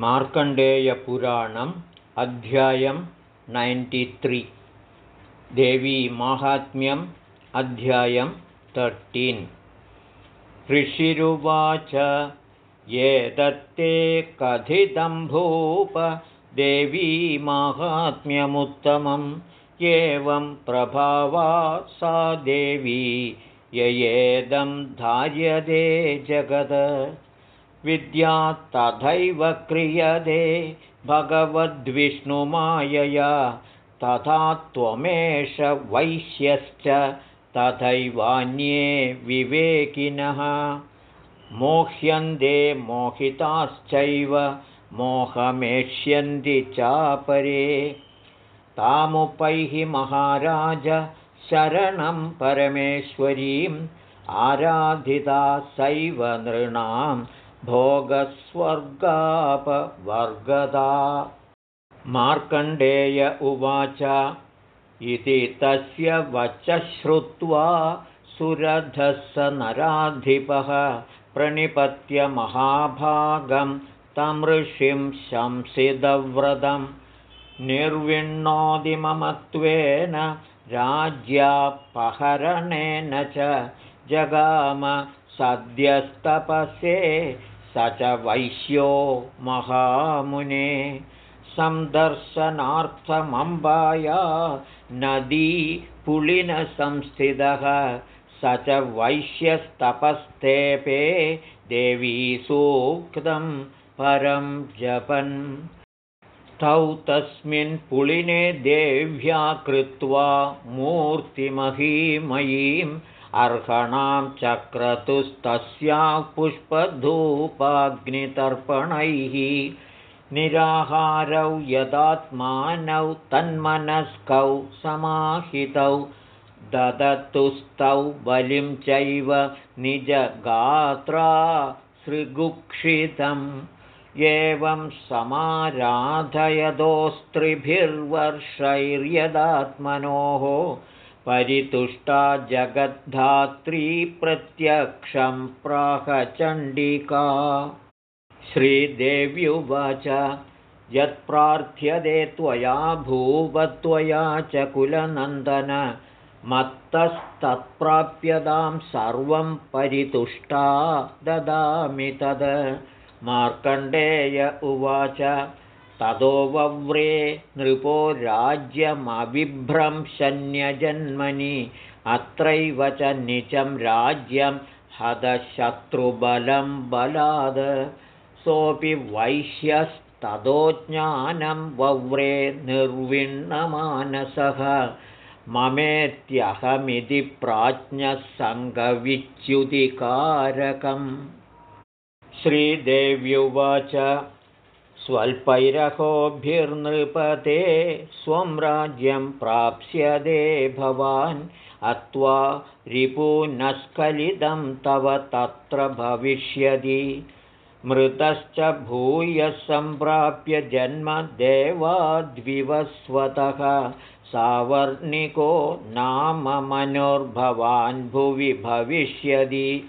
मार्कण्डेयपुराणम् अध्यायं नैण्टित्रि देवीमाहात्म्यम् अध्यायं तर्टीन् ऋषिरुवाच ये दत्ते कथितं भूप देवीमाहात्म्यमुत्तमम्। एवं प्रभावा सा देवी ययेदं धार्यते जगद विद्या तथैव क्रियते। भगवद्विष्णुमायया। तथा त्वमेष वैश्यश्च तथैवान्ये विवेकिनः। मोह्यन्ते मोहिताश्चैव मोहमेष्यन्ति चापरे। तामुपैहि महाराज शरणं परमेश्वरीम् आराधिता सैव नृणां भोगस्वर्गापवर्गदा। मार्कण्डेय उवाच इति तस्य वचः श्रुत्वा सुरधः स नराधिपः प्रणिपत्य महाभागं तं ऋषिं शंसिदव्रतं निर्विण्णोदिममत्वेन राज्यापहरणेन च जगाम सद्यस्तपसे स च वैश्यो महामुने सन्दर्शनार्थमम्बाया नदी पुलिनसंस्थितः स च वैश्यस्तपस्तेपे देवी सूक्तं परं जपन्। तौ तस्मिन् पुलिने देव्या कृत्वा मूर्तिमहीमयीम् अर्हणां चक्रतुस्तस्याः पुष्पधूपाग्नितर्पणैः निराहारौ यदात्मानौ तन्मनस्कौ समाहितौ ददतुस्तौ बलिं चैव निजगात्रा श्रीगुक्षितम्। एवं समाराधयदोस्त्रिभिर्वर्षैर्यदात्मनोः परितुष्टा जगद्धात्री प्रत्यक्षं प्राहचण्डिका। श्रीदेव्युवाच यत्प्रार्थ्यते त्वया भूवत्वया च कुलनन्दन मत्तस्तत्प्राप्यतां सर्वं परितुष्टा ददामि तद्। मार्कण्डेय उवाच ततो वव्रे नृपो राज्यमविभ्रंशन्यजन्मनि अत्रैव च निचं राज्यं हतशत्रुबलं बलाद। सोऽपि वैश्यस्ततोज्ञानं वव्रे निर्विण्णमानसः। ममेत्यहमिति प्राज्ञसङ्गविच्युतिकारकम्। श्रीदेव्युवाच स्वल्पैरहोभिर्नृपते स्वं राज्यं प्राप्स्यदे भवान्। अत्वा रिपूनस्खलितं तव तत्र भविष्यति। मृतश्च भूयः सम्प्राप्य जन्मदेवाद्विवस्वतः सावर्णिको नाम मनोर्भवान् भुवि भविष्यति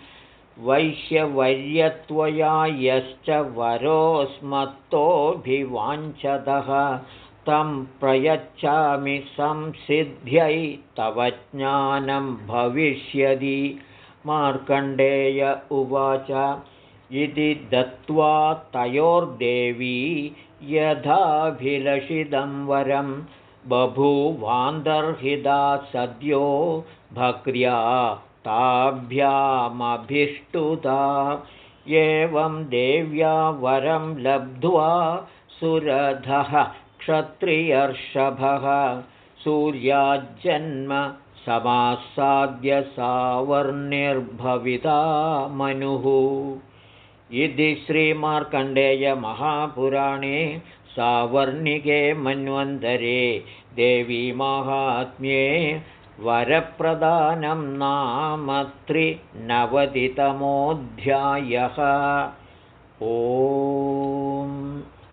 वैश्यवर्यत्वया यश्च वरोऽस्मत्तोऽभिवाञ्छतः तं प्रयच्छामि संसिद्ध्यै तव ज्ञानं भविष्यति। मार्कण्डेय उवाच इति दत्त्वा तयोर्देवी यथाभिलषितं वरं बभूवान्दर्हिता सद्यो भक्र्या ताभ्यामभिष्टुता एवं देव्या वरं लब्ध्वा सुरधः क्षत्रियर्षभः। सूर्याज्जन्म समासाद्य सावर्णिर्भविता मनुः। इति श्रीमार्कण्डेयमहापुराणे सावर्णिके मन्वन्तरे देवीमाहात्म्ये वरप्रदानं नाम त्रिनवतितमोऽध्यायः। ओ